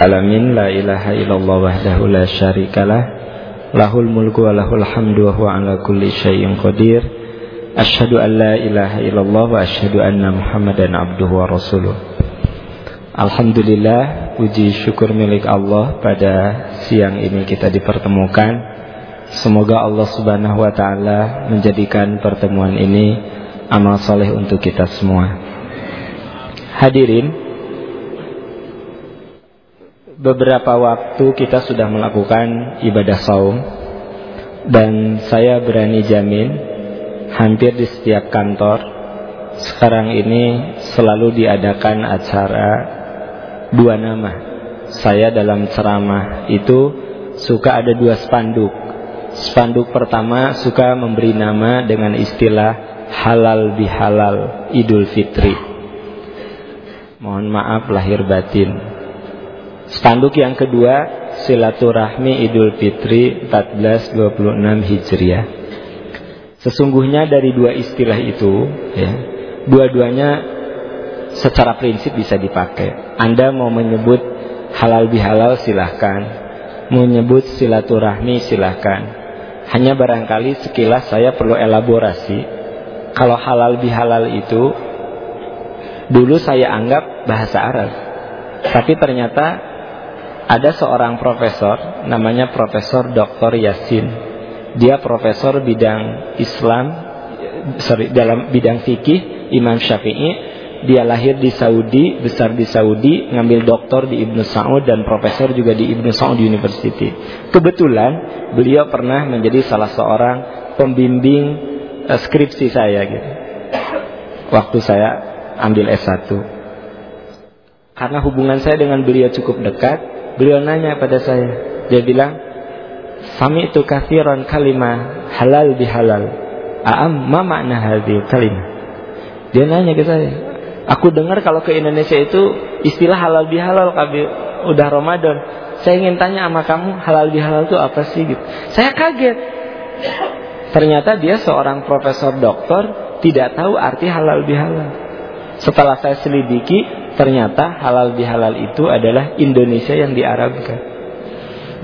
alamin la ilaha illallah wahdahu la syarikalah lahul mulku wa lahul hamdu wa huwa ala kulli syai'in qadir. Asyhadu an la ilaha illallah wa asyhadu anna muhammadan abduhu wa rasuluh. Alhamdulillah puji syukur milik Allah pada siang ini kita dipertemukan. Semoga Allah Subhanahu wa taala menjadikan pertemuan ini amal soleh untuk kita semua. Hadirin beberapa waktu kita sudah melakukan ibadah saum dan saya berani jamin hampir di setiap kantor sekarang ini selalu diadakan acara dua nama. Saya dalam ceramah itu suka ada dua spanduk. Spanduk pertama suka memberi nama dengan istilah halal bihalal Idul Fitri. Mohon maaf lahir batin. Spanduk yang kedua silaturahmi Idul Fitri 1426 Hijriah. Sesungguhnya dari dua istilah itu ya, dua-duanya secara prinsip bisa dipakai. Anda mau menyebut halal bihalal silahkan. Menyebut silaturahmi silahkan. Hanya barangkali sekilas saya perlu elaborasi. Kalau halal bihalal itu dulu saya anggap bahasa Arab. Tapi ternyata ada seorang profesor namanya Profesor Dr. Yasin. Dia profesor bidang Islam sorry dalam bidang fikih Imam Syafi'i. Dia lahir di Saudi, besar di Saudi, ngambil doktor di Ibnu Saud dan profesor juga di Ibnu Saud University. Kebetulan beliau pernah menjadi salah seorang pembimbing uh, skripsi saya gitu. Waktu saya ambil S1. Karena hubungan saya dengan beliau cukup dekat, Beliau nanya pada saya, dia bilang, "Sami itu kathiran kalimah halal bihalal. Aam ma makna hadhi kalimah?" Dia nanya ke saya, "Aku dengar kalau ke Indonesia itu istilah halal bihalal kabi udah Ramadan. Saya ingin tanya sama kamu halal bihalal itu apa sih?" gitu. Saya kaget. Ternyata dia seorang profesor doktor tidak tahu arti halal bihalal. Setelah saya selidiki, ternyata halal bihalal itu adalah Indonesia yang diarabkan.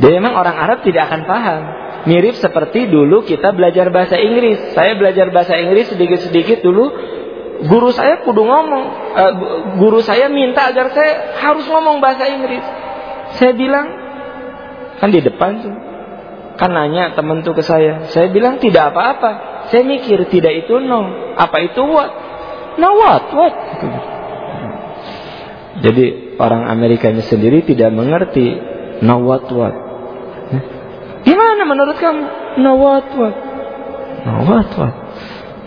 Jadi memang orang Arab tidak akan paham. Mirip seperti dulu kita belajar bahasa Inggris. Saya belajar bahasa Inggris sedikit-sedikit dulu. Guru saya kudu ngomong. Uh, guru saya minta agar saya harus ngomong bahasa Inggris. Saya bilang, kan di depan tuh. Kan nanya temen tuh ke saya. Saya bilang tidak apa-apa. Saya mikir tidak itu no. Apa itu what? No what? What? Jadi orang Amerikanya sendiri tidak mengerti no what what. Gimana menurut kamu? No what what. No what what.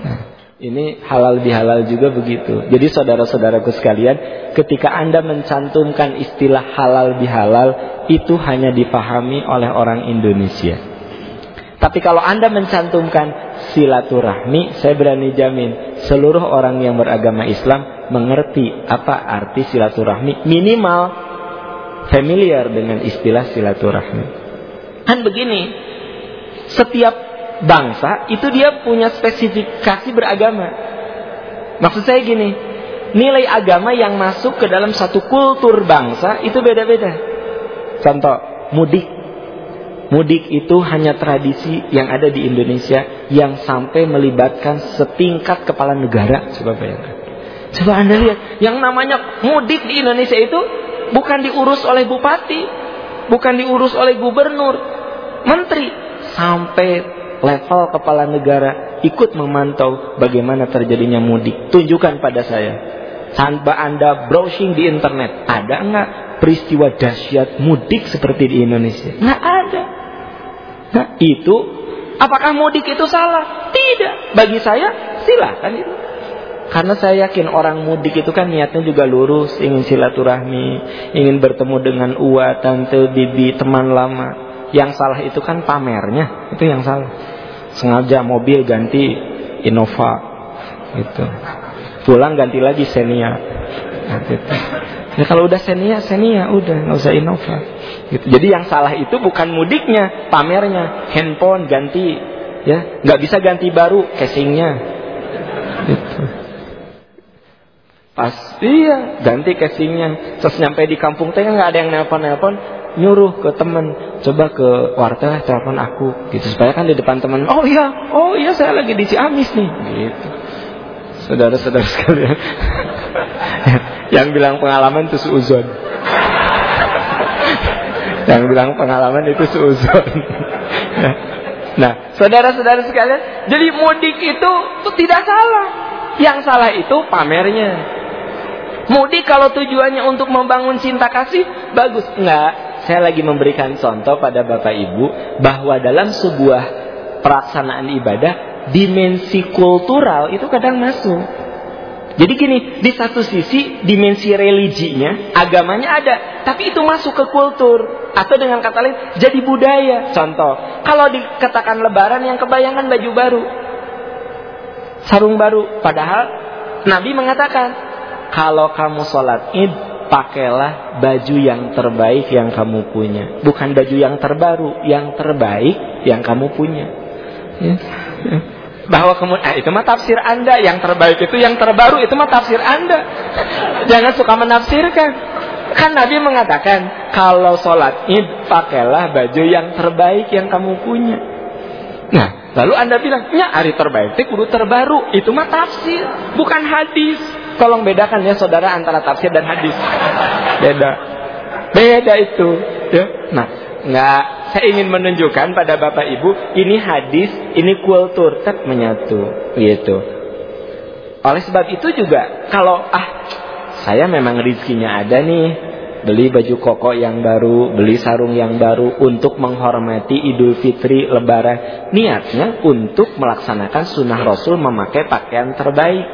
Nah, ini halal bihalal juga begitu. Jadi saudara-saudaraku sekalian, ketika Anda mencantumkan istilah halal bihalal, itu hanya dipahami oleh orang Indonesia. Tapi kalau Anda mencantumkan silaturahmi, saya berani jamin seluruh orang yang beragama Islam mengerti apa arti silaturahmi. Minimal familiar dengan istilah silaturahmi. Kan begini setiap bangsa itu dia punya spesifikasi beragama. Maksud saya gini nilai agama yang masuk ke dalam satu kultur bangsa itu beda-beda. Contoh mudik. Mudik itu hanya tradisi yang ada di Indonesia yang sampai melibatkan setingkat kepala negara. Coba bayangkan. Coba Anda lihat, yang namanya mudik di Indonesia itu bukan diurus oleh bupati, bukan diurus oleh gubernur, menteri, sampai level kepala negara ikut memantau bagaimana terjadinya mudik. Tunjukkan pada saya. Tanpa Anda browsing di internet, ada nggak peristiwa dahsyat mudik seperti di Indonesia? Nggak ada. Nah, itu apakah mudik itu salah? Tidak. Bagi saya silahkan itu. Karena saya yakin orang mudik itu kan niatnya juga lurus, ingin silaturahmi, ingin bertemu dengan uwa, tante, bibi, teman lama. Yang salah itu kan pamernya, itu yang salah. Sengaja mobil ganti Innova, gitu. Pulang ganti lagi Xenia, gitu. Ya kalau udah Xenia, Xenia udah nggak usah Innova. Gitu. Jadi yang salah itu bukan mudiknya, pamernya, handphone ganti, ya nggak bisa ganti baru casingnya. Gitu. Pas. Iya ganti casingnya. Terus nyampe di kampung teh nggak ada yang nelpon-nelpon, nyuruh ke temen coba ke warteg telepon aku gitu. Supaya kan di depan teman oh iya oh iya saya lagi di Ciamis nih. Gitu. Saudara-saudara sekalian. Yang bilang pengalaman itu suuzon yang bilang pengalaman itu suuzon nah saudara-saudara sekalian jadi mudik itu, itu tidak salah. Yang salah itu pamernya Mudik kalau tujuannya untuk membangun cinta kasih, bagus. Enggak, saya lagi memberikan contoh pada Bapak Ibu bahwa dalam sebuah pelaksanaan ibadah, dimensi kultural itu kadang masuk. Jadi gini, di satu sisi dimensi religinya, agamanya ada, tapi itu masuk ke kultur atau dengan kata lain jadi budaya. Contoh, kalau dikatakan lebaran yang kebayangan baju baru, sarung baru, padahal Nabi mengatakan kalau kamu sholat id, pakailah baju yang terbaik yang kamu punya. Bukan baju yang terbaru, yang terbaik yang kamu punya. Ya. Bahwa kemudian, eh, itu mah tafsir anda. Yang terbaik itu, yang terbaru itu mah tafsir anda. Jangan suka menafsirkan. Kan Nabi mengatakan, kalau sholat id, pakailah baju yang terbaik yang kamu punya. Nah, lalu anda bilang, ya hari terbaik itu terbaru. Itu mah tafsir, bukan hadis. Tolong bedakan ya saudara antara tafsir dan hadis. Beda. Beda itu. Ya. Nah, nggak saya ingin menunjukkan pada Bapak Ibu ini hadis, ini kultur tetap menyatu gitu. Oleh sebab itu juga kalau ah saya memang rizkinya ada nih beli baju koko yang baru, beli sarung yang baru untuk menghormati Idul Fitri Lebaran. Niatnya untuk melaksanakan sunnah Rasul memakai pakaian terbaik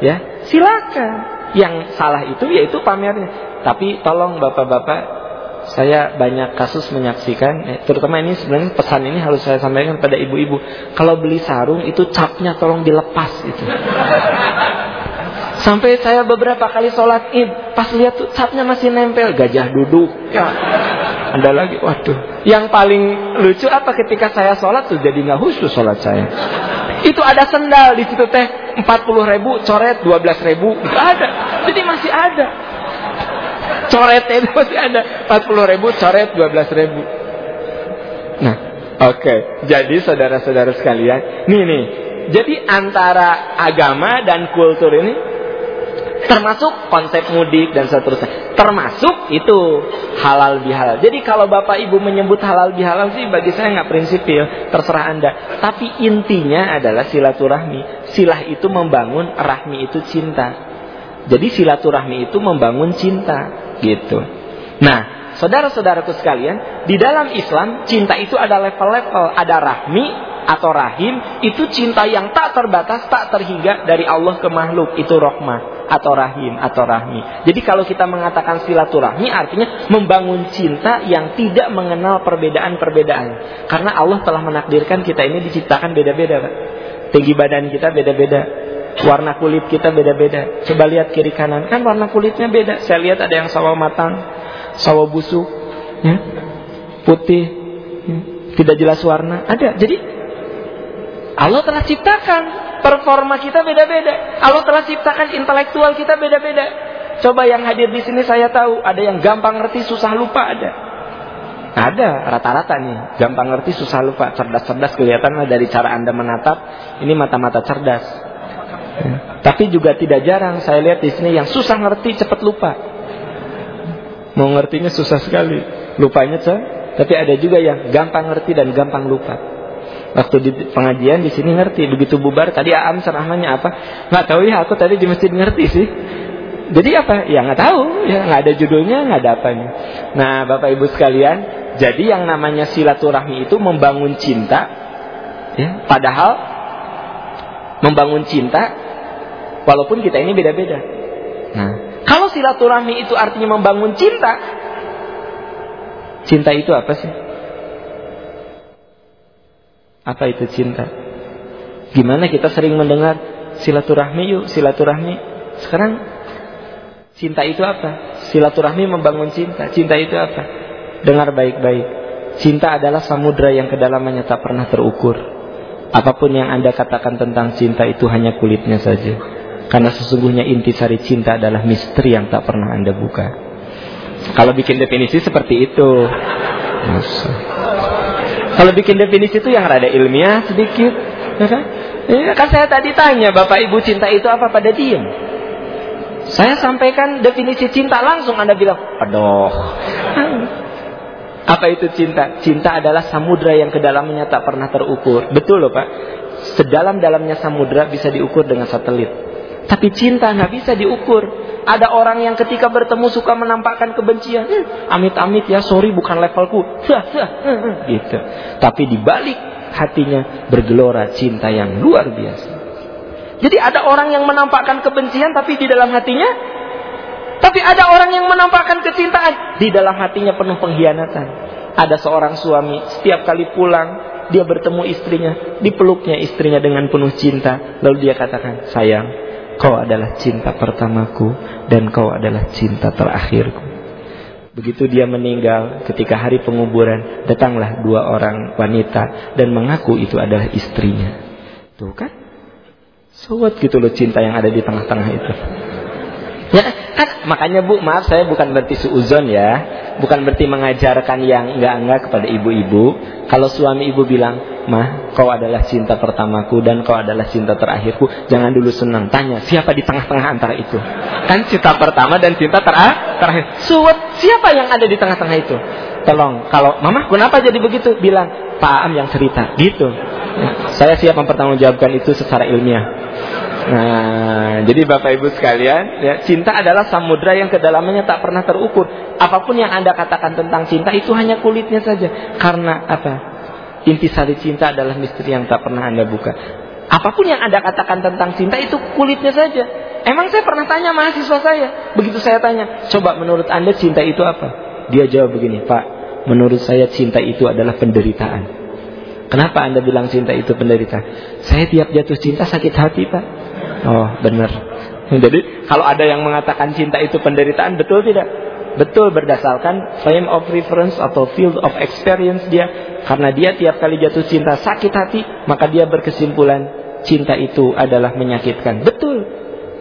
ya silakan. Yang salah itu yaitu pamernya. Tapi tolong bapak-bapak saya banyak kasus menyaksikan eh, terutama ini sebenarnya pesan ini harus saya sampaikan pada ibu-ibu. Kalau beli sarung itu capnya tolong dilepas itu. Sampai saya beberapa kali sholat id pas lihat tuh capnya masih nempel gajah duduk. Ya. Ada lagi waduh. Yang paling lucu apa ketika saya sholat tuh jadi nggak khusus sholat saya itu ada sendal di situ teh 40 ribu, coret 12 ribu. Itu ada. Jadi masih ada. Coret itu masih ada. 40 ribu, coret 12 ribu. Nah, oke. Okay. Jadi saudara-saudara sekalian, nih nih. Jadi antara agama dan kultur ini Termasuk konsep mudik dan seterusnya. Termasuk itu halal bihalal. Jadi kalau bapak ibu menyebut halal bihalal sih bagi saya nggak prinsipil, terserah anda. Tapi intinya adalah silaturahmi. Silah itu membangun, rahmi itu cinta. Jadi silaturahmi itu membangun cinta, gitu. Nah, saudara-saudaraku sekalian, di dalam Islam cinta itu ada level-level, ada rahmi, atau rahim itu cinta yang tak terbatas, tak terhingga dari Allah ke makhluk. Itu rohmah atau rahim atau rahmi. Jadi kalau kita mengatakan silaturahmi artinya membangun cinta yang tidak mengenal perbedaan-perbedaan. Karena Allah telah menakdirkan kita ini diciptakan beda-beda, Pak. Tinggi badan kita beda-beda. Warna kulit kita beda-beda. Coba lihat kiri kanan, kan warna kulitnya beda. Saya lihat ada yang sawo matang, sawo busuk, ya. putih, ya. tidak jelas warna. Ada. Jadi Allah telah ciptakan performa kita beda-beda. Allah telah ciptakan intelektual kita beda-beda. Coba yang hadir di sini saya tahu ada yang gampang ngerti susah lupa ada. Ada rata-rata nih, gampang ngerti susah lupa, cerdas-cerdas kelihatan dari cara Anda menatap, ini mata-mata cerdas. Tapi juga tidak jarang saya lihat di sini yang susah ngerti cepat lupa. Mau ngertinya susah sekali, lupanya sih. Tapi ada juga yang gampang ngerti dan gampang lupa. Waktu di pengajian di sini ngerti, begitu bubar tadi Aam ceramahnya apa? Nggak tahu ya, aku tadi di masjid ngerti sih. Jadi apa? Ya nggak tahu, ya nggak ada judulnya, nggak ada apanya. Nah, Bapak Ibu sekalian, jadi yang namanya silaturahmi itu membangun cinta, ya. Padahal membangun cinta, walaupun kita ini beda-beda. Nah, kalau silaturahmi itu artinya membangun cinta, cinta itu apa sih? Apa itu cinta? Gimana kita sering mendengar silaturahmi yuk, silaturahmi. Sekarang cinta itu apa? Silaturahmi membangun cinta. Cinta itu apa? Dengar baik-baik. Cinta adalah samudra yang kedalamannya tak pernah terukur. Apa pun yang Anda katakan tentang cinta itu hanya kulitnya saja. Karena sesungguhnya intisari cinta adalah misteri yang tak pernah Anda buka. Kalau bikin definisi seperti itu. Masa. Kalau bikin definisi itu yang rada ilmiah sedikit. Ya kan? Ya, kan saya tadi tanya Bapak Ibu cinta itu apa pada diem. Saya sampaikan definisi cinta langsung Anda bilang, aduh. Apa itu cinta? Cinta adalah samudra yang kedalamannya tak pernah terukur. Betul loh Pak. Sedalam-dalamnya samudra bisa diukur dengan satelit. Tapi cinta nggak bisa diukur. Ada orang yang ketika bertemu suka menampakkan kebencian. Hmm, amit-amit ya, sorry bukan levelku. gitu. Tapi di balik hatinya bergelora cinta yang luar biasa. Jadi ada orang yang menampakkan kebencian tapi di dalam hatinya tapi ada orang yang menampakkan kecintaan di dalam hatinya penuh pengkhianatan. Ada seorang suami setiap kali pulang dia bertemu istrinya, dipeluknya istrinya dengan penuh cinta, lalu dia katakan, "Sayang, kau adalah cinta pertamaku dan kau adalah cinta terakhirku." Begitu dia meninggal ketika hari penguburan, datanglah dua orang wanita dan mengaku itu adalah istrinya. Tuh kan? Sewot gitu loh cinta yang ada di tengah-tengah itu. Ya, kan makanya Bu, maaf saya bukan berarti suuzon ya. Bukan berarti mengajarkan yang enggak-enggak kepada ibu-ibu. Kalau suami ibu bilang, "Mah, kau adalah cinta pertamaku dan kau adalah cinta terakhirku." Jangan dulu senang, tanya, siapa di tengah-tengah antara itu? Kan cinta pertama dan cinta ter terakhir. Suwet, siapa yang ada di tengah-tengah itu? Tolong, kalau Mama kenapa jadi begitu? Bilang, Pak Am yang cerita. Gitu. Ya, saya siap mempertanggungjawabkan itu secara ilmiah. Nah, jadi Bapak Ibu sekalian, ya, cinta adalah samudra yang kedalamannya tak pernah terukur. Apa pun yang Anda katakan tentang cinta itu hanya kulitnya saja. Karena apa? Intisari cinta adalah misteri yang tak pernah Anda buka. Apa pun yang Anda katakan tentang cinta itu kulitnya saja. Emang saya pernah tanya mahasiswa saya. Begitu saya tanya, coba menurut Anda cinta itu apa? Dia jawab begini, Pak, menurut saya cinta itu adalah penderitaan. Kenapa Anda bilang cinta itu penderitaan? Saya tiap jatuh cinta sakit hati, Pak. Oh, benar. Jadi kalau ada yang mengatakan cinta itu penderitaan, betul tidak? Betul berdasarkan frame of reference atau field of experience dia. Karena dia tiap kali jatuh cinta sakit hati, maka dia berkesimpulan cinta itu adalah menyakitkan. Betul.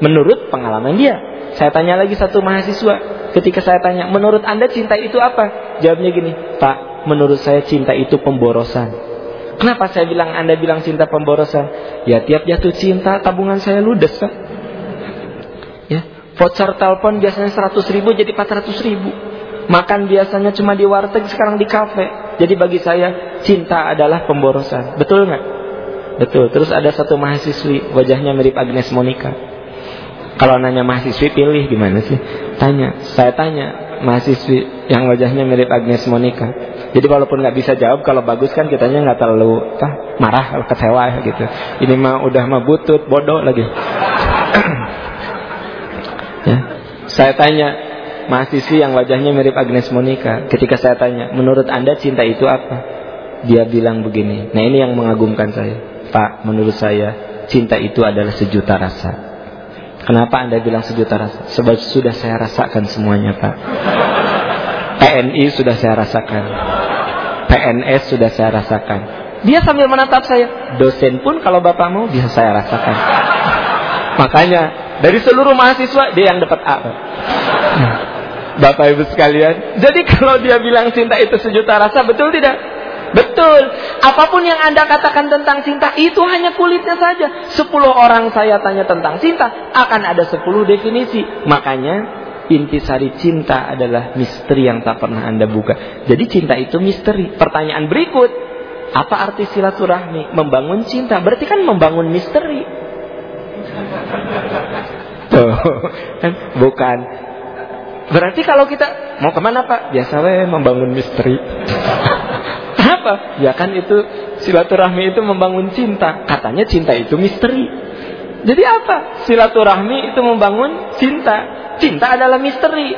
Menurut pengalaman dia. Saya tanya lagi satu mahasiswa. Ketika saya tanya, menurut Anda cinta itu apa? Jawabnya gini, Pak, menurut saya cinta itu pemborosan. Kenapa saya bilang Anda bilang cinta pemborosan? Ya tiap jatuh cinta tabungan saya ludes kan? Ya, voucher telepon biasanya 100 ribu jadi 400 ribu. Makan biasanya cuma di warteg sekarang di kafe. Jadi bagi saya cinta adalah pemborosan. Betul nggak? Betul. Terus ada satu mahasiswi wajahnya mirip Agnes Monica. Kalau nanya mahasiswi pilih gimana sih? Tanya. Saya tanya mahasiswi yang wajahnya mirip Agnes Monica. Jadi walaupun nggak bisa jawab, kalau bagus kan kitanya nggak terlalu ah, marah, kecewa gitu. Ini mah udah mah butut, bodoh lagi. ya. Saya tanya mahasiswi yang wajahnya mirip Agnes Monica. Ketika saya tanya, menurut anda cinta itu apa? Dia bilang begini. Nah ini yang mengagumkan saya. Pak, menurut saya cinta itu adalah sejuta rasa. Kenapa anda bilang sejuta rasa? Sebab sudah saya rasakan semuanya Pak. PNI sudah saya rasakan. PNS sudah saya rasakan. Dia sambil menatap saya. Dosen pun kalau bapak mau bisa saya rasakan. Makanya dari seluruh mahasiswa dia yang dapat A. Bapak Ibu sekalian, jadi kalau dia bilang cinta itu sejuta rasa, betul tidak? Betul. Apa pun yang Anda katakan tentang cinta itu hanya kulitnya saja. Sepuluh orang saya tanya tentang cinta, akan ada sepuluh definisi. Makanya intisari cinta adalah misteri yang tak pernah Anda buka. Jadi cinta itu misteri. Pertanyaan berikut, apa arti silaturahmi? Membangun cinta, berarti kan membangun misteri. Tuh, kan bukan. Berarti kalau kita mau ke mana Pak? Biasa we membangun misteri. Apa? Ya kan itu silaturahmi itu membangun cinta. Katanya cinta itu misteri. Jadi apa? Silaturahmi itu membangun cinta. Cinta adalah misteri.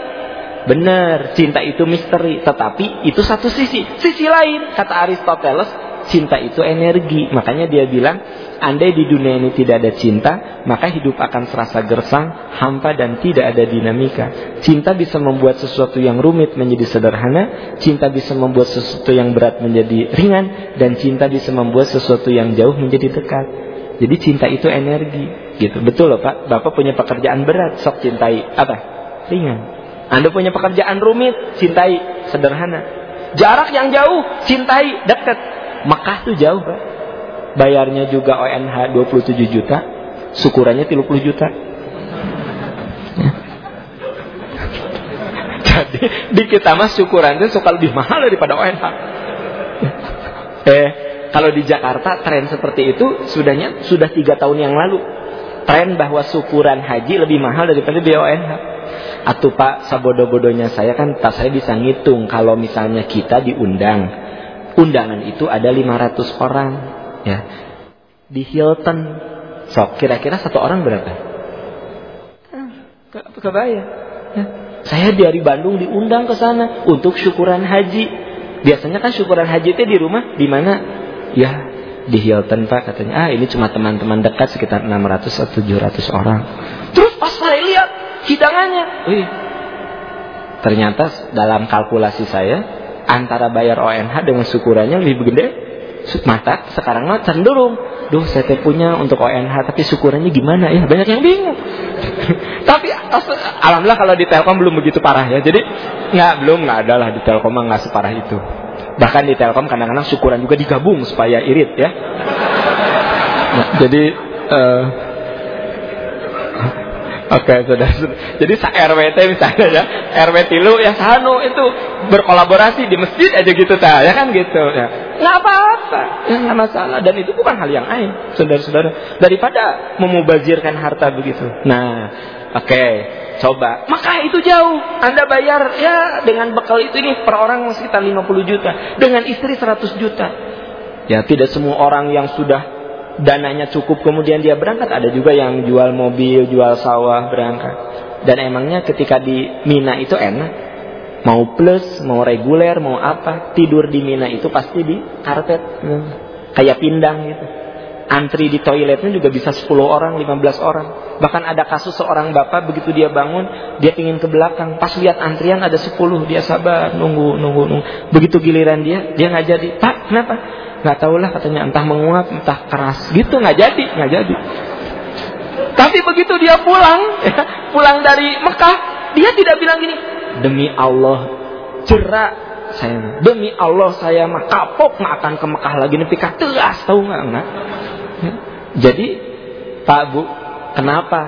Benar, cinta itu misteri, tetapi itu satu sisi. Sisi lain, kata Aristoteles, cinta itu energi. Makanya dia bilang, andai di dunia ini tidak ada cinta, maka hidup akan serasa gersang, hampa dan tidak ada dinamika. Cinta bisa membuat sesuatu yang rumit menjadi sederhana, cinta bisa membuat sesuatu yang berat menjadi ringan, dan cinta bisa membuat sesuatu yang jauh menjadi dekat. Jadi cinta itu energi. Gitu. Betul loh Pak. Bapak punya pekerjaan berat, sok cintai apa? Ringan. Anda punya pekerjaan rumit, cintai sederhana. Jarak yang jauh, cintai dekat. Mekah tuh jauh Pak. Bayarnya juga ONH 27 juta, syukurannya 30 juta. Ya. Jadi di kita mas syukuran suka lebih mahal daripada ONH. Eh, kalau di Jakarta tren seperti itu sudahnya sudah tiga tahun yang lalu. Tren bahwa syukuran haji lebih mahal daripada biaya ONH. Atau Pak, sabodo-bodonya saya kan tak saya bisa ngitung kalau misalnya kita diundang. Undangan itu ada 500 orang. ya Di Hilton. Sok, kira-kira satu orang berapa? Ke kebayang. Ya. Saya dari Bandung diundang ke sana untuk syukuran haji. Biasanya kan syukuran haji itu di rumah di mana Ya, di Hilton Pak katanya, ah ini cuma teman-teman dekat sekitar 600 atau 700 orang. Terus pas saya lihat hidangannya, wih, ternyata dalam kalkulasi saya antara bayar ONH dengan syukurannya lebih gede. Mata sekarang mah cenderung duh saya punya untuk ONH tapi syukurannya gimana ya? Banyak yang bingung. Tapi alhamdulillah kalau di Telkom belum begitu parah ya. Jadi nggak belum nggak ada lah di Telkom nggak separah itu Bahkan di Telkom kadang-kadang syukuran juga digabung supaya irit ya. Nah, jadi uh, Oke, okay, sudah, Jadi sa RWT misalnya ya, RW tilu ya sanu itu berkolaborasi di masjid aja gitu ta, ya kan gitu ya. Nggak apa-apa, ya nggak masalah dan itu bukan hal yang aib, saudara-saudara. Daripada memubazirkan harta begitu. Nah, oke. Okay coba. Maka itu jauh. Anda bayar ya dengan bekal itu ini per orang sekitar 50 juta. Dengan istri 100 juta. Ya tidak semua orang yang sudah dananya cukup kemudian dia berangkat. Ada juga yang jual mobil, jual sawah berangkat. Dan emangnya ketika di Mina itu enak. Mau plus, mau reguler, mau apa. Tidur di Mina itu pasti di karpet. Hmm. Kayak pindang gitu. Antri di toiletnya juga bisa 10 orang, 15 orang. Bahkan ada kasus seorang bapak begitu dia bangun, dia ingin ke belakang. Pas lihat antrian ada 10, dia sabar, nunggu, nunggu, nunggu. Begitu giliran dia, dia nggak jadi. Pak, kenapa? Nggak lah katanya entah menguap, entah keras. Gitu nggak jadi, nggak jadi. Tapi begitu dia pulang, ya, pulang dari Mekah, dia tidak bilang gini, demi Allah, jerak saya demi Allah saya mah kapok nggak akan ke Mekah lagi pikir tegas tahu nggak nggak. Jadi Pak Bu, kenapa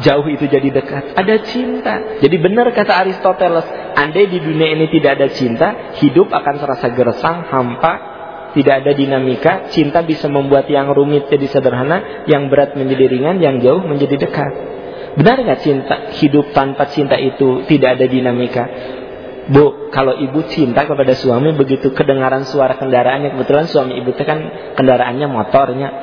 jauh itu jadi dekat? Ada cinta. Jadi benar kata Aristoteles, andai di dunia ini tidak ada cinta, hidup akan terasa gersang, hampa, tidak ada dinamika. Cinta bisa membuat yang rumit jadi sederhana, yang berat menjadi ringan, yang jauh menjadi dekat. Benar nggak cinta hidup tanpa cinta itu tidak ada dinamika? Bu, kalau ibu cinta kepada suami begitu kedengaran suara kendaraannya kebetulan suami ibu itu kan kendaraannya motornya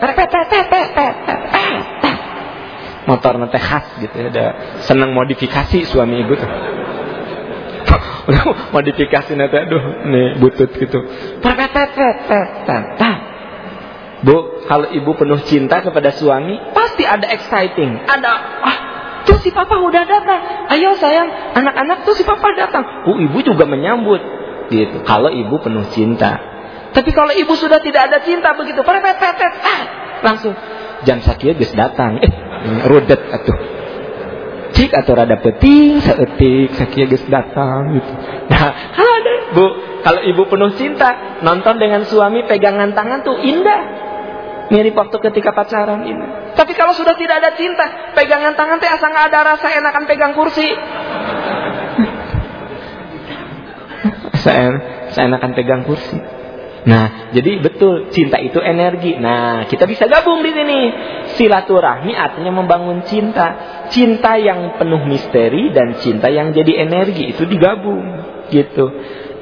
motor nanti khas gitu ya, ada senang modifikasi suami ibu tuh. modifikasi nanti aduh nih butut gitu. Bu, kalau ibu penuh cinta kepada suami, pasti ada exciting, ada ah Tuh si papa udah datang. Ayo sayang, anak-anak tuh si papa datang. Oh, ibu juga menyambut. Gitu. Kalau ibu penuh cinta. Tapi kalau ibu sudah tidak ada cinta begitu, pepet, ah, langsung jam sakit guys datang. Eh, rudet atuh. Cik atau rada peting, seetik, sakit guys datang gitu. Nah, ada bu, kalau ibu penuh cinta, nonton dengan suami pegangan tangan tuh indah. Mirip waktu ketika pacaran ini. Tapi kalau sudah tidak ada cinta, pegangan tangan teh asal nggak ada rasa enakan pegang kursi. saya, saya enakan pegang kursi. Nah, jadi betul cinta itu energi. Nah, kita bisa gabung di sini. Silaturahmi artinya membangun cinta. Cinta yang penuh misteri dan cinta yang jadi energi itu digabung, gitu.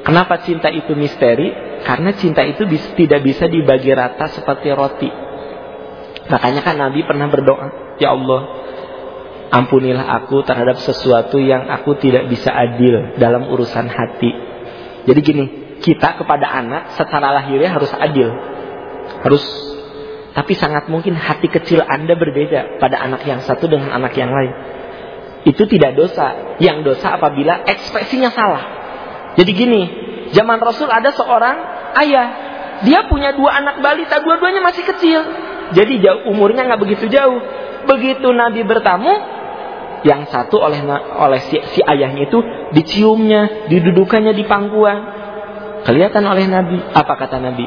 Kenapa cinta itu misteri? Karena cinta itu tidak bisa dibagi rata seperti roti. Makanya kan Nabi pernah berdoa, Ya Allah, ampunilah aku terhadap sesuatu yang aku tidak bisa adil dalam urusan hati. Jadi gini, kita kepada anak secara lahirnya harus adil. Harus tapi sangat mungkin hati kecil Anda berbeda pada anak yang satu dengan anak yang lain. Itu tidak dosa. Yang dosa apabila ekspresinya salah. Jadi gini, Zaman Rasul ada seorang ayah. Dia punya dua anak balita, dua-duanya masih kecil. Jadi jauh umurnya nggak begitu jauh. Begitu Nabi bertamu, yang satu oleh oleh si, si ayahnya itu diciumnya, didudukannya di pangkuan. Kelihatan oleh Nabi. Apa kata Nabi?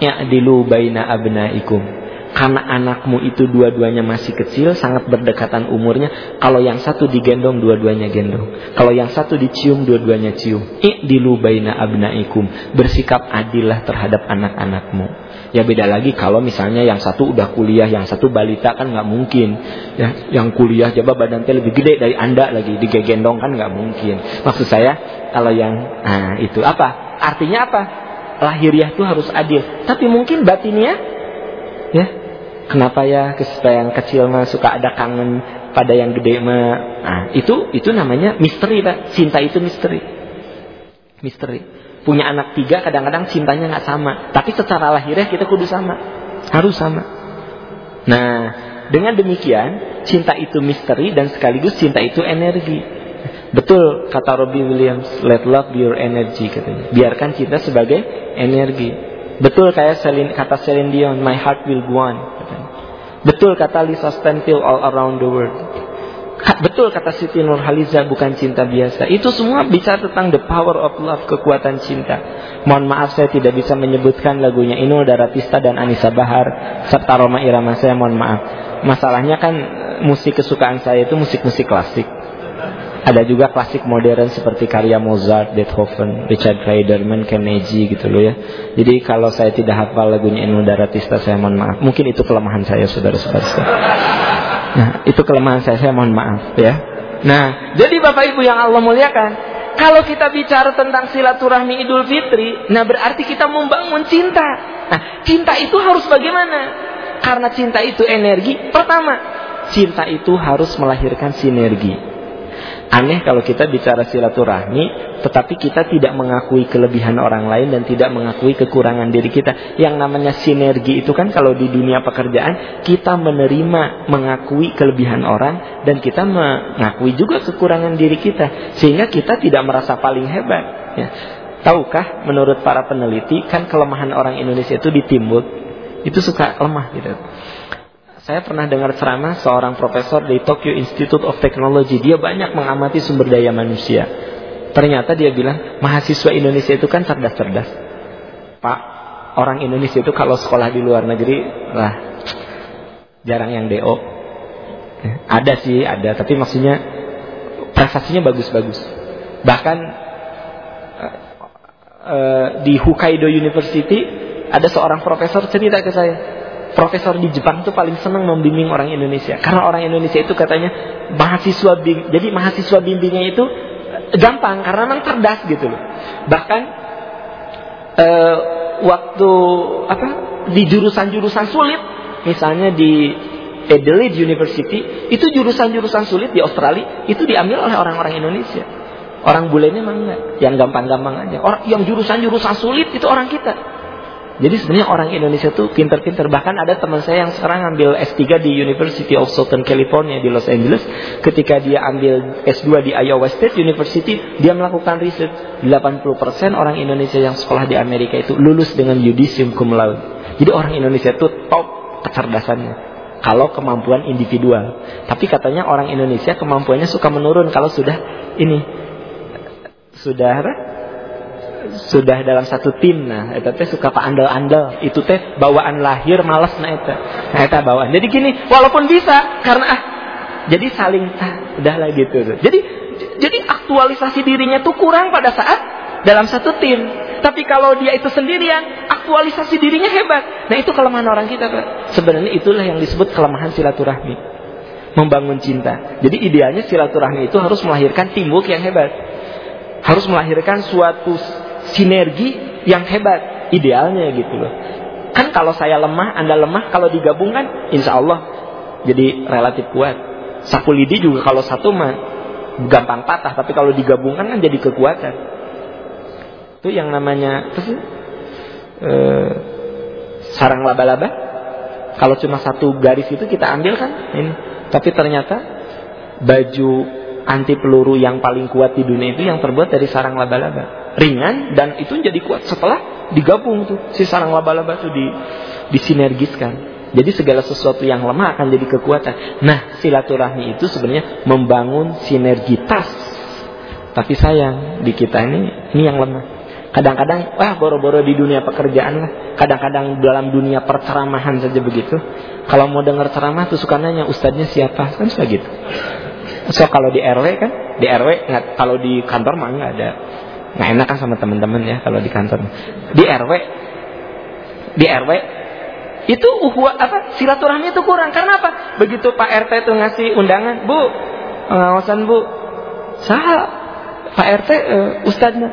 Ya dilu baina abnaikum karena anakmu itu dua-duanya masih kecil, sangat berdekatan umurnya. Kalau yang satu digendong, dua-duanya gendong. Kalau yang satu dicium, dua-duanya cium. I'dilu baina abnaikum. Bersikap adillah terhadap anak-anakmu. Ya beda lagi kalau misalnya yang satu udah kuliah, yang satu balita kan nggak mungkin. Ya, yang kuliah coba badan lebih gede dari anda lagi digendong kan nggak mungkin. Maksud saya kalau yang nah itu apa? Artinya apa? Lahiriah itu harus adil. Tapi mungkin batinnya ya Kenapa ya supaya yang kecil mah suka ada kangen pada yang gede mah? Nah, itu itu namanya misteri, Pak. Cinta itu misteri. Misteri. Punya anak tiga kadang-kadang cintanya nggak sama, tapi secara lahirnya kita kudu sama. Harus sama. Nah, dengan demikian cinta itu misteri dan sekaligus cinta itu energi. Betul kata Robbie Williams, let love be your energy katanya. Biarkan cinta sebagai energi. Betul kayak Celine, kata Celine Dion, my heart will go on. Betul kata Lisa Stanfield all around the world. Betul kata Siti Nurhaliza bukan cinta biasa. Itu semua bicara tentang the power of love, kekuatan cinta. Mohon maaf saya tidak bisa menyebutkan lagunya Inul Daratista dan Anissa Bahar serta Roma Irama saya mohon maaf. Masalahnya kan musik kesukaan saya itu musik-musik klasik. Ada juga klasik modern seperti karya Mozart, Beethoven, Richard Clayderman, Kennedy gitu loh ya. Jadi kalau saya tidak hafal lagunya Inul Daratista saya mohon maaf. Mungkin itu kelemahan saya saudara-saudara. Nah, itu kelemahan saya saya mohon maaf ya. Nah, jadi Bapak Ibu yang Allah muliakan, kalau kita bicara tentang silaturahmi Idul Fitri, nah berarti kita membangun cinta. Nah, cinta itu harus bagaimana? Karena cinta itu energi. Pertama, cinta itu harus melahirkan sinergi. Aneh kalau kita bicara silaturahmi, tetapi kita tidak mengakui kelebihan orang lain dan tidak mengakui kekurangan diri kita. Yang namanya sinergi itu kan kalau di dunia pekerjaan, kita menerima, mengakui kelebihan orang, dan kita mengakui juga kekurangan diri kita. Sehingga kita tidak merasa paling hebat. Ya. Tahukah menurut para peneliti, kan kelemahan orang Indonesia itu ditimbul, itu suka lemah gitu. Saya pernah dengar ceramah seorang profesor di Tokyo Institute of Technology. Dia banyak mengamati sumber daya manusia. Ternyata dia bilang, mahasiswa Indonesia itu kan cerdas-cerdas. Pak, orang Indonesia itu kalau sekolah di luar negeri, lah, jarang yang DO. Ada sih, ada. Tapi maksudnya, prestasinya bagus-bagus. Bahkan, uh, di Hokkaido University, ada seorang profesor cerita ke saya profesor di Jepang itu paling senang membimbing orang Indonesia. Karena orang Indonesia itu katanya mahasiswa bing, jadi mahasiswa bimbingnya itu gampang karena memang cerdas gitu loh. Bahkan uh, waktu apa di jurusan-jurusan sulit misalnya di Adelaide University itu jurusan-jurusan sulit di Australia itu diambil oleh orang-orang Indonesia. Orang bulenya memang enggak yang gampang-gampang aja. Orang yang jurusan-jurusan sulit itu orang kita jadi sebenarnya orang Indonesia tuh pinter-pinter. Bahkan ada teman saya yang sekarang ambil S3 di University of Southern California di Los Angeles. Ketika dia ambil S2 di Iowa State University, dia melakukan riset. 80% orang Indonesia yang sekolah di Amerika itu lulus dengan yudisium cum laude. Jadi orang Indonesia itu top kecerdasannya. Kalau kemampuan individual. Tapi katanya orang Indonesia kemampuannya suka menurun kalau sudah ini. Sudah? Sudah dalam satu tim nah itu teh suka pak andal-andal itu teh bawaan lahir malas nah itu nah itu bawaan. Jadi gini walaupun bisa karena ah jadi saling ah udahlah gitu. Jadi jadi aktualisasi dirinya tuh kurang pada saat dalam satu tim. Tapi kalau dia itu sendirian aktualisasi dirinya hebat. Nah itu kelemahan orang kita pak. Sebenarnya itulah yang disebut kelemahan silaturahmi. Membangun cinta. Jadi idealnya silaturahmi itu harus melahirkan timbuk yang hebat. Harus melahirkan suatu sinergi yang hebat idealnya gitu loh. Kan kalau saya lemah anda lemah kalau digabungkan insya Allah jadi relatif kuat. Sapu lidi juga kalau satu mah gampang patah tapi kalau digabungkan kan jadi kekuatan. Itu yang namanya apa sih? E, sarang laba-laba. Kalau cuma satu garis itu kita ambil kan ini. Tapi ternyata baju anti peluru yang paling kuat di dunia itu yang terbuat dari sarang laba-laba ringan dan itu jadi kuat setelah digabung tuh si sarang laba-laba tuh di disinergiskan. Jadi segala sesuatu yang lemah akan jadi kekuatan. Nah, silaturahmi itu sebenarnya membangun sinergitas. Tapi sayang di kita ini ini yang lemah. Kadang-kadang wah boro-boro di dunia pekerjaan lah. Kadang-kadang dalam dunia perceramahan saja begitu. Kalau mau dengar ceramah tuh suka nanya ustadznya siapa kan suka gitu. So kalau di RW kan di RW nggak kalau di kantor mah nggak ada nggak enak kan sama teman-teman ya kalau di kantor. Di RW di RW itu uhwa apa silaturahmi itu kurang karena apa? Begitu Pak RT itu ngasih undangan, Bu, pengawasan Bu, sah Pak RT uh, eh, ustadznya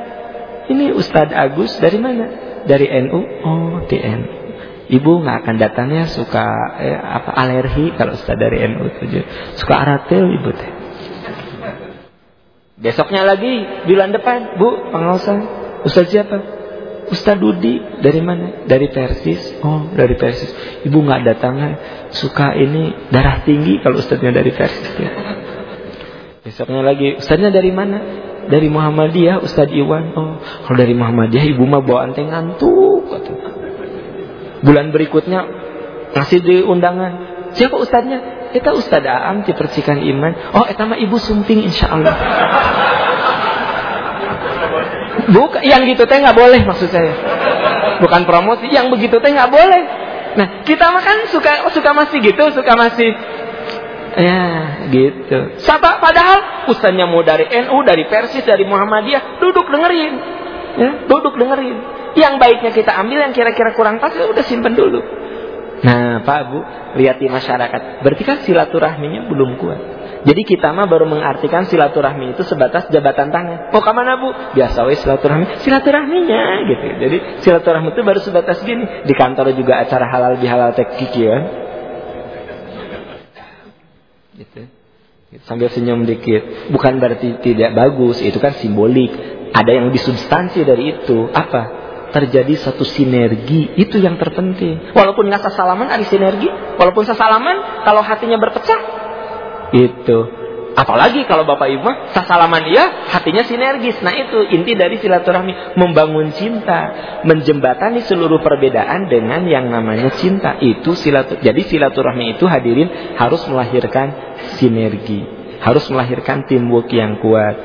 ini Ustadz Agus dari mana? Dari NU. Oh, di NU. Ibu nggak akan datangnya suka eh, apa alergi kalau Ustadz dari NU tujuh. Suka aratil ibu teh. Besoknya lagi bulan depan, Bu, pengawasan. Ustadz siapa? Ustadz Dudi dari mana? Dari Persis. Oh, dari Persis. Ibu nggak datangnya suka ini darah tinggi kalau Ustadznya dari Persis. Ya. Besoknya lagi, Ustadznya dari mana? dari Muhammadiyah Ustadz Iwan oh kalau dari Muhammadiyah ibu mah bawa anteng ngantuk bulan berikutnya ngasih di undangan siapa ustadznya kita Ustadz Aam di percikan iman oh itu mah ibu sumping insya Allah bukan yang gitu teh nggak boleh maksud saya bukan promosi yang begitu teh nggak boleh nah kita mah kan suka suka masih gitu suka masih Ya, gitu. Siapa? Padahal ustaznya mau dari NU, dari Persis, dari Muhammadiyah, duduk dengerin. Ya, duduk dengerin. Yang baiknya kita ambil, yang kira-kira kurang pas, ya udah simpen dulu. Nah, Pak Bu, lihat di masyarakat. Berarti kan silaturahminya belum kuat. Jadi kita mah baru mengartikan silaturahmi itu sebatas jabatan tangan. Oh ke mana bu? Biasa wes silaturahmi. Silaturahminya gitu. Jadi silaturahmi itu baru sebatas gini. Di kantor juga acara halal bihalal tek kiki kan gitu. Sambil senyum dikit. Bukan berarti tidak bagus, itu kan simbolik. Ada yang lebih substansi dari itu. Apa? Terjadi satu sinergi, itu yang terpenting. Walaupun nggak sesalaman ada sinergi, walaupun sesalaman kalau hatinya berpecah, itu Apalagi kalau Bapak Ibu sesalaman dia hatinya sinergis. Nah itu inti dari silaturahmi. Membangun cinta. Menjembatani seluruh perbedaan dengan yang namanya cinta. Itu silatur. Jadi silaturahmi itu hadirin harus melahirkan sinergi. Harus melahirkan teamwork yang kuat.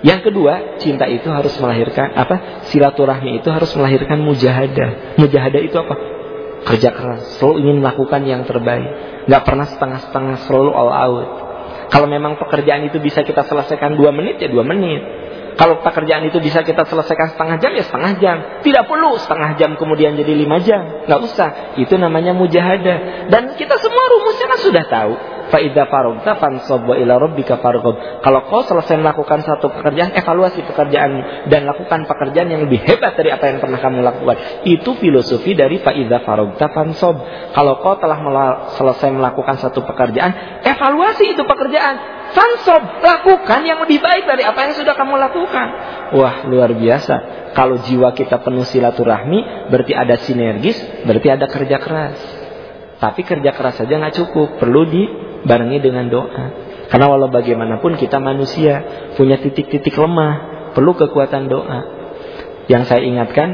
Yang kedua, cinta itu harus melahirkan apa? Silaturahmi itu harus melahirkan mujahadah. Mujahadah itu apa? Kerja keras, selalu ingin melakukan yang terbaik. Gak pernah setengah-setengah, selalu all out. Kalau memang pekerjaan itu bisa kita selesaikan dua menit ya dua menit. Kalau pekerjaan itu bisa kita selesaikan setengah jam ya setengah jam. Tidak perlu setengah jam kemudian jadi lima jam. Nggak usah. Itu namanya mujahadah. Dan kita semua rumusnya kan sudah tahu. Faidah farogta fansob wa ila rabbika. Kalau kau selesai melakukan satu pekerjaan, evaluasi pekerjaan dan lakukan pekerjaan yang lebih hebat dari apa yang pernah kamu lakukan. Itu filosofi dari faidah farogta fansob. Kalau kau telah selesai melakukan satu pekerjaan, evaluasi itu pekerjaan. Fansob, lakukan yang lebih baik dari apa yang sudah kamu lakukan. Wah, luar biasa. Kalau jiwa kita penuh silaturahmi, berarti ada sinergis, berarti ada kerja keras. Tapi kerja keras saja nggak cukup, perlu di barengi dengan doa. Karena walau bagaimanapun kita manusia punya titik-titik lemah, perlu kekuatan doa. Yang saya ingatkan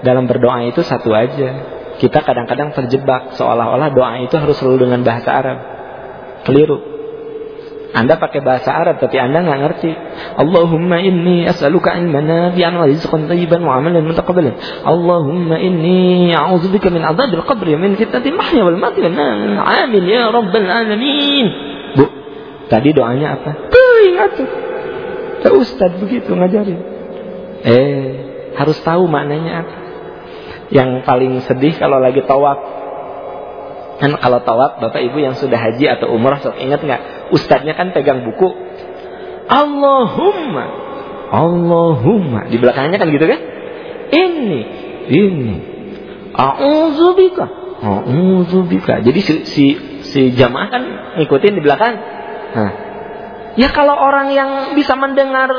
dalam berdoa itu satu aja. Kita kadang-kadang terjebak seolah-olah doa itu harus selalu dengan bahasa Arab. Keliru. Anda pakai bahasa Arab tapi Anda nggak ngerti. Allahumma inni as'aluka ilman nafi'an wa rizqan thayyiban wa amalan mutaqabbalan. Allahumma inni a'udzubika min adzabil qabri min fitnatil mahya wal mati Amin ya rabbal alamin. Bu, tadi doanya apa? Tuh ingat tuh. Tuh Ustaz begitu ngajarin. Eh, harus tahu maknanya apa. Yang paling sedih kalau lagi tawaf Kan kalau tawaf Bapak Ibu yang sudah haji atau umrah sok ingat nggak? Ustadznya kan pegang buku. Allahumma. Allahumma. Di belakangnya kan gitu kan? Ini. Ini. A'udzubika. A'udzubika. Jadi si, si, si jamaah kan ngikutin di belakang. Nah. Ya kalau orang yang bisa mendengar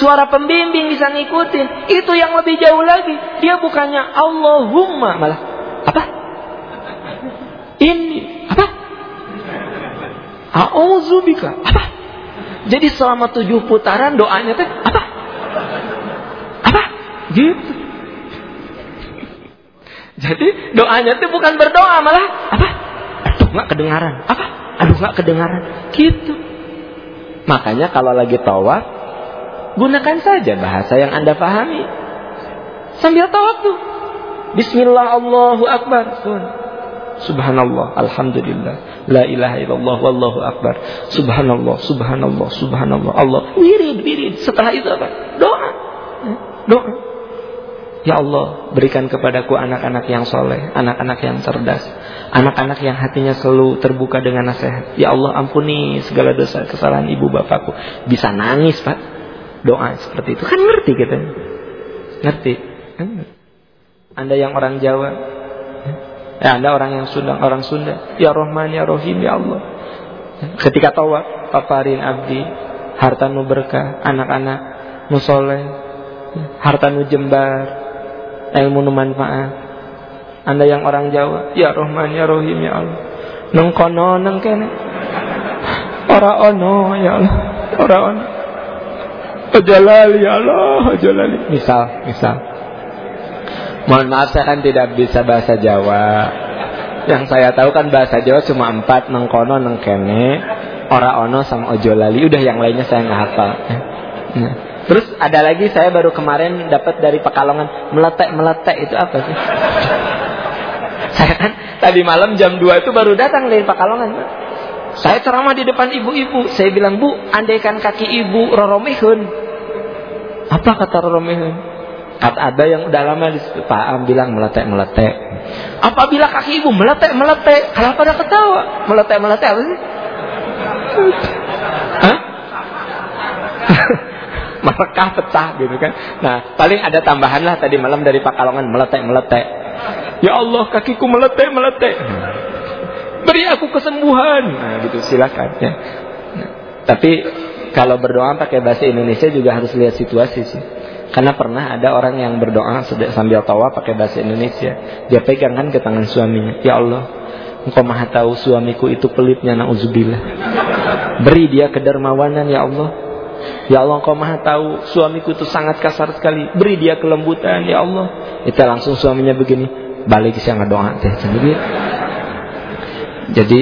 suara pembimbing bisa ngikutin. Itu yang lebih jauh lagi. Dia bukannya Allahumma malah. Apa? Ini apa? A'udzubika. Apa? Jadi selama tujuh putaran doanya teh apa? Apa? Gitu. Jadi doanya itu bukan berdoa malah apa? nggak kedengaran. Apa? Aduh nggak kedengaran. Gitu. Makanya kalau lagi tawaf, gunakan saja bahasa yang anda pahami. Sambil tawaf tuh. Bismillah Allahu Akbar. Subhanallah, Alhamdulillah, La ilaha illallah, Wallahu Akbar. Subhanallah, Subhanallah, Subhanallah, Allah. Wirid, wirid. Setelah itu apa? Doa. Doa. Ya Allah, berikan kepadaku anak-anak yang soleh, anak-anak yang cerdas, anak-anak yang hatinya selalu terbuka dengan nasihat. Ya Allah, ampuni segala dosa kesalahan ibu bapakku. Bisa nangis, Pak. Doa seperti itu. Kan ngerti kita. Ngerti. Anda yang orang Jawa, ya Anda orang yang Sunda, orang Sunda. Ya Rahman, Ya Rahim, Ya Allah. Ketika tawaf, paparin abdi, harta nu berkah, anak-anak nu soleh, harta nu jembar, ilmu manfaat. Anda yang orang Jawa, ya Rahman ya Rahim ya Allah. Neng kono neng kene. Ora ono ya Allah. Ora ono. Ajalali ya Allah, ajalali. Misal, misal. Mohon maaf saya kan tidak bisa bahasa Jawa. Yang saya tahu kan bahasa Jawa cuma empat, neng kono, neng kene, ora ono sama ojolali. Udah yang lainnya saya nggak hafal. Nah. Terus ada lagi saya baru kemarin dapat dari Pekalongan meletek-meletek itu apa sih? saya kan tadi malam jam 2 itu baru datang dari Pekalongan. Saya ceramah di depan ibu-ibu. Saya bilang, "Bu, andaikan kaki ibu roromehun." Apa kata roromehun? Kata ada yang udah lama di. Pak Am bilang meletek-meletek. Apabila kaki ibu meletek-meletek, kenapa pada ketawa? Meletek-meletek apa sih? Pecah gitu kan. Nah, paling ada tambahan lah tadi malam dari Pakalongan meletek-meletek. Ya Allah, kakiku meletek-meletek. Beri aku kesembuhan. Nah, gitu silakan ya. Nah, tapi kalau berdoa pakai bahasa Indonesia juga harus lihat situasi sih. Karena pernah ada orang yang berdoa sambil tawa pakai bahasa Indonesia. Dia pegangkan ke tangan suaminya. Ya Allah, Engkau maha tahu suamiku itu pelitnya na'udzubillah. Beri dia kedermawanan ya Allah. Ya Allah kau maha tahu suamiku itu sangat kasar sekali. Beri dia kelembutan ya Allah. Itu langsung suaminya begini. Balik saya doa teh. Jadi, jadi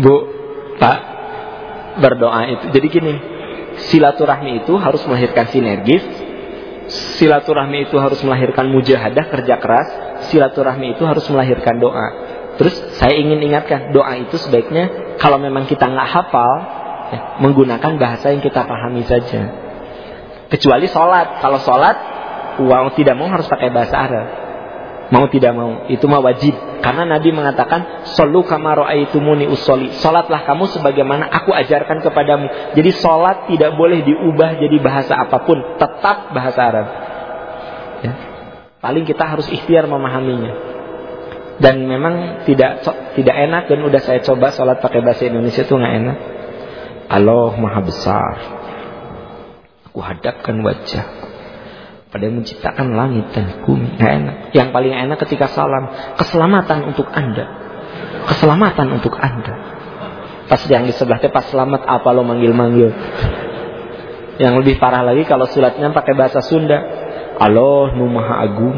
Bu, Pak berdoa itu. Jadi gini, silaturahmi itu harus melahirkan sinergis. Silaturahmi itu harus melahirkan mujahadah kerja keras. Silaturahmi itu harus melahirkan doa. Terus saya ingin ingatkan doa itu sebaiknya kalau memang kita nggak hafal ya, menggunakan bahasa yang kita pahami saja. Kecuali sholat. Kalau sholat, wow tidak mau harus pakai bahasa Arab. Mau tidak mau, itu mah wajib. Karena Nabi mengatakan, Solu kamaro aitumuni usoli. Sholatlah kamu sebagaimana aku ajarkan kepadamu. Jadi sholat tidak boleh diubah jadi bahasa apa pun. Tetap bahasa Arab. Ya. Paling kita harus ikhtiar memahaminya. Dan memang tidak tidak enak dan udah saya coba sholat pakai bahasa Indonesia itu nggak enak. Allah maha besar. Aku hadapkan wajah pada yang menciptakan langit dan bumi. Gak enak. Yang paling enak ketika salam. Keselamatan untuk anda. Keselamatan untuk anda. Pas yang di sebelahnya pas selamat apa lo manggil-manggil. Yang lebih parah lagi kalau suratnya pakai bahasa Sunda. Allah nu maha agung.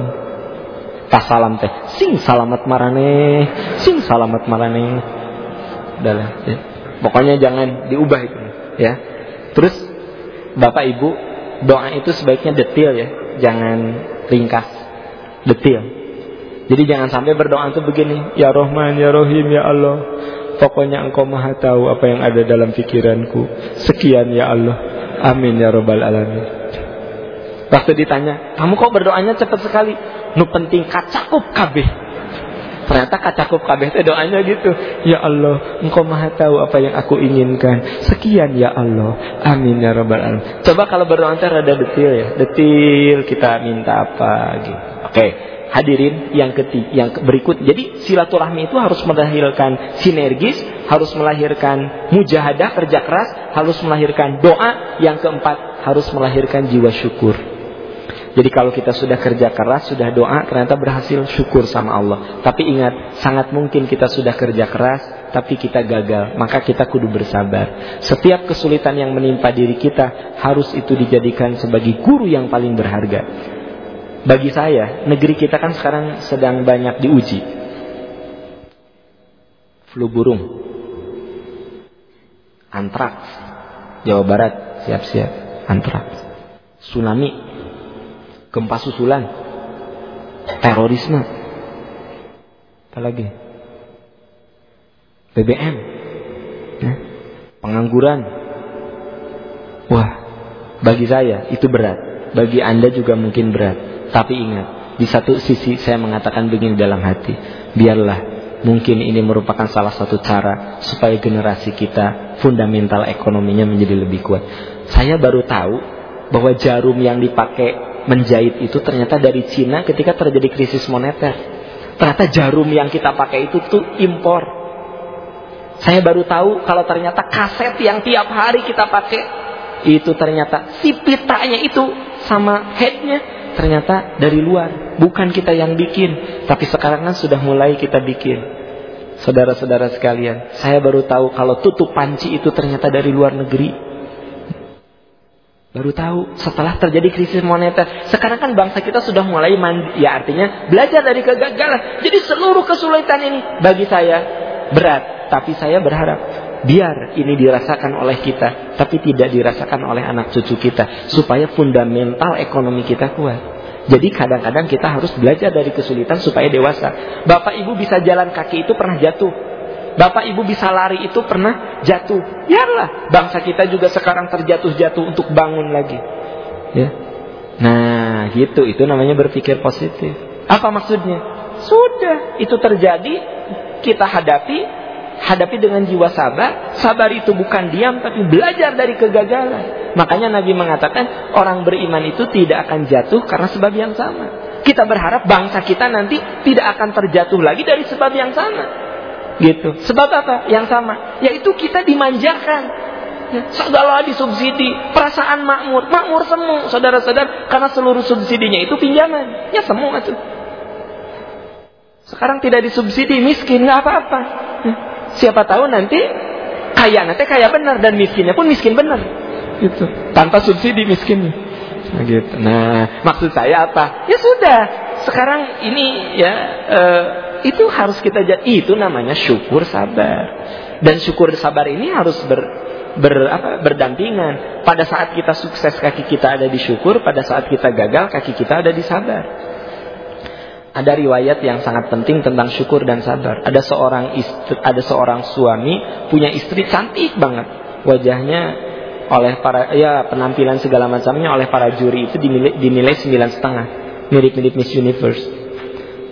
Pas salam teh. Sing salamat marane. Sing salamat marane. Udah ya. Pokoknya jangan diubah itu ya. Terus Bapak Ibu, doa itu sebaiknya detail ya, jangan ringkas. Detail. Jadi jangan sampai berdoa itu begini, ya Rahman, ya Rahim, ya Allah. Pokoknya engkau maha tahu apa yang ada dalam pikiranku. Sekian ya Allah. Amin ya Rabbal Alamin. Waktu ditanya, kamu kok berdoanya cepat sekali? Nu penting kacakup kabeh. Ternyata kacakup kabeh doanya gitu. Ya Allah, Engkau Maha tahu apa yang aku inginkan. Sekian ya Allah. Amin ya rabbal alamin. Coba kalau berdoa rada detil ya. Detil kita minta apa gitu. Oke. Hadirin yang ketiga, yang berikut. Jadi silaturahmi itu harus melahirkan sinergis, harus melahirkan mujahadah kerja keras, harus melahirkan doa. Yang keempat harus melahirkan jiwa syukur. Jadi kalau kita sudah kerja keras, sudah doa, ternyata berhasil, syukur sama Allah. Tapi ingat, sangat mungkin kita sudah kerja keras, tapi kita gagal. Maka kita kudu bersabar. Setiap kesulitan yang menimpa diri kita, harus itu dijadikan sebagai guru yang paling berharga. Bagi saya, negeri kita kan sekarang sedang banyak diuji. flu burung, antraks, Jawa Barat, siap-siap, antraks, tsunami, gempa susulan, terorisme, apalagi BBM, ya, pengangguran. Wah, bagi saya itu berat, bagi anda juga mungkin berat. Tapi ingat, di satu sisi saya mengatakan begini dalam hati, biarlah Mungkin ini merupakan salah satu cara supaya generasi kita fundamental ekonominya menjadi lebih kuat. Saya baru tahu bahwa jarum yang dipakai menjahit itu ternyata dari Cina ketika terjadi krisis moneter. Ternyata jarum yang kita pakai itu tuh impor. Saya baru tahu kalau ternyata kaset yang tiap hari kita pakai itu ternyata si pitanya itu sama headnya ternyata dari luar, bukan kita yang bikin, tapi sekarang kan sudah mulai kita bikin. Saudara-saudara sekalian, saya baru tahu kalau tutup panci itu ternyata dari luar negeri. Baru tahu setelah terjadi krisis moneter. Sekarang kan bangsa kita sudah mulai mandi, ya artinya belajar dari kegagalan. Jadi seluruh kesulitan ini bagi saya berat, tapi saya berharap biar ini dirasakan oleh kita, tapi tidak dirasakan oleh anak cucu kita, supaya fundamental ekonomi kita kuat. Jadi kadang-kadang kita harus belajar dari kesulitan supaya dewasa. Bapak ibu bisa jalan kaki itu pernah jatuh. Bapak ibu bisa lari itu pernah jatuh. Biarlah bangsa kita juga sekarang terjatuh-jatuh untuk bangun lagi. Ya. Nah, gitu itu namanya berpikir positif. Apa maksudnya? Sudah, itu terjadi, kita hadapi, hadapi dengan jiwa sabar. Sabar itu bukan diam tapi belajar dari kegagalan. Makanya Nabi mengatakan orang beriman itu tidak akan jatuh karena sebab yang sama. Kita berharap bangsa kita nanti tidak akan terjatuh lagi dari sebab yang sama. Gitu. Sebab apa? Yang sama. Yaitu kita dimanjakan. Ya, segala disubsidi, perasaan makmur, makmur semu, saudara-saudara, karena seluruh subsidinya itu pinjaman, ya semua itu. Sekarang tidak disubsidi, miskin, nggak apa-apa. Ya. Siapa tahu nanti kaya nanti kaya benar dan miskinnya pun miskin benar. Gitu. Tanpa subsidi miskinnya. Nah, gitu. Nah, maksud saya apa? Ya sudah. Sekarang ini ya uh, itu harus kita jadi itu namanya syukur sabar. Dan syukur sabar ini harus ber, ber apa, berdampingan. Pada saat kita sukses kaki kita ada di syukur, pada saat kita gagal kaki kita ada di sabar ada riwayat yang sangat penting tentang syukur dan sabar. Ada seorang istri, ada seorang suami punya istri cantik banget. Wajahnya oleh para ya penampilan segala macamnya oleh para juri itu dinilai dinilai sembilan setengah, mirip-mirip Miss Universe.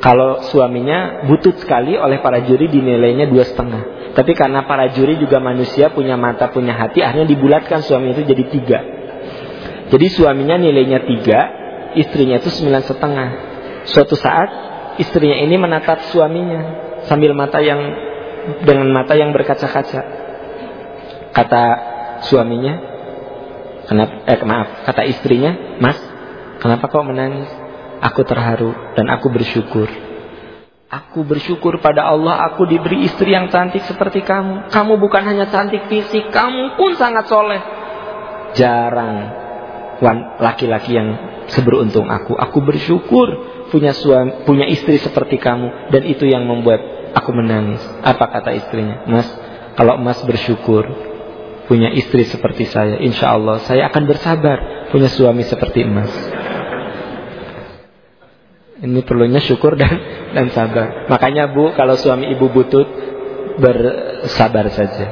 Kalau suaminya butut sekali oleh para juri dinilainya dua setengah. Tapi karena para juri juga manusia punya mata punya hati, akhirnya dibulatkan suami itu jadi tiga. Jadi suaminya nilainya tiga, istrinya itu sembilan setengah. Suatu saat istrinya ini menatap suaminya sambil mata yang dengan mata yang berkaca-kaca. Kata suaminya, kenapa, eh maaf, kata istrinya, Mas, kenapa kau menangis? Aku terharu dan aku bersyukur. Aku bersyukur pada Allah aku diberi istri yang cantik seperti kamu. Kamu bukan hanya cantik fisik, kamu pun sangat soleh. Jarang laki-laki yang seberuntung aku. Aku bersyukur punya suami, punya istri seperti kamu dan itu yang membuat aku menangis. Apa kata istrinya? Mas, kalau Mas bersyukur punya istri seperti saya, insya Allah saya akan bersabar punya suami seperti Mas. Ini perlunya syukur dan dan sabar. Makanya Bu, kalau suami ibu butut bersabar saja,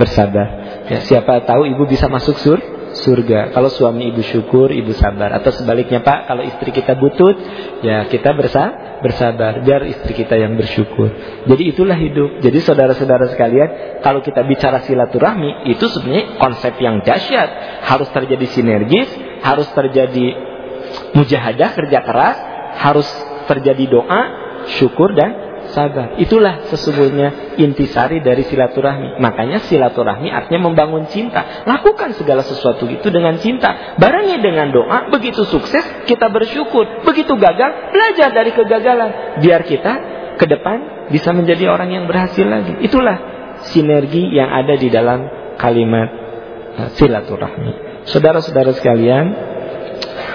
bersabar. Ya, siapa tahu ibu bisa masuk sur surga. Kalau suami ibu syukur, ibu sabar. Atau sebaliknya Pak, kalau istri kita butut, ya kita bersa bersabar. Biar istri kita yang bersyukur. Jadi itulah hidup. Jadi saudara-saudara sekalian, kalau kita bicara silaturahmi, itu sebenarnya konsep yang dahsyat. Harus terjadi sinergis, harus terjadi mujahadah, kerja keras, harus terjadi doa, syukur dan sabar. Itulah sesungguhnya intisari dari silaturahmi. Makanya silaturahmi artinya membangun cinta. Lakukan segala sesuatu itu dengan cinta. Barengi dengan doa, begitu sukses kita bersyukur. Begitu gagal, belajar dari kegagalan. Biar kita ke depan bisa menjadi orang yang berhasil lagi. Itulah sinergi yang ada di dalam kalimat eh, silaturahmi. Saudara-saudara sekalian,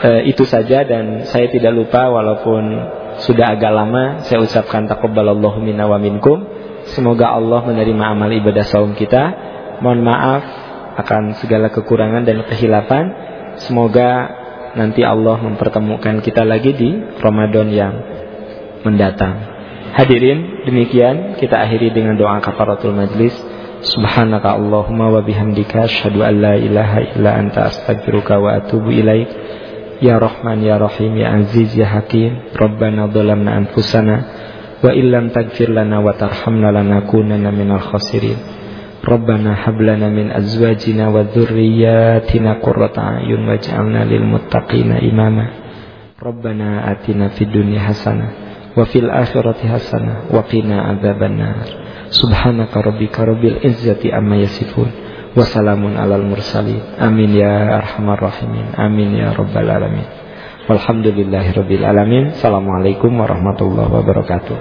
eh, itu saja dan saya tidak lupa walaupun sudah agak lama saya ucapkan takabbalallahu minna wa minkum. Semoga Allah menerima amal ibadah saum kita. Mohon maaf akan segala kekurangan dan kehilafan. Semoga nanti Allah mempertemukan kita lagi di Ramadan yang mendatang. Hadirin, demikian kita akhiri dengan doa kafaratul majlis. Subhanaka Allahumma wa bihamdika asyhadu an la ilaha illa anta astaghfiruka wa atubu ilaik. Ya Rahman ya Rahim ya Aziz ya Hakim. Rabbana dhalamna anfusana wa illam taghfir lana wa tarhamna lanakunanna minal khasirin. Rabbana hab lana min azwajina wa dhurriyyatina qurrata a'yun waj'alna lil muttaqina imama. Rabbana atina fid dunya hasanah wa fil akhirati hasanah wa qina adzabannar subhanaka rabbika rabbil izzati amma yasifun wa salamun alal mursalin. Amin ya arhamar rahimin. Amin ya rabbal alamin. Walhamdulillahi rabbil alamin. Assalamualaikum warahmatullahi wabarakatuh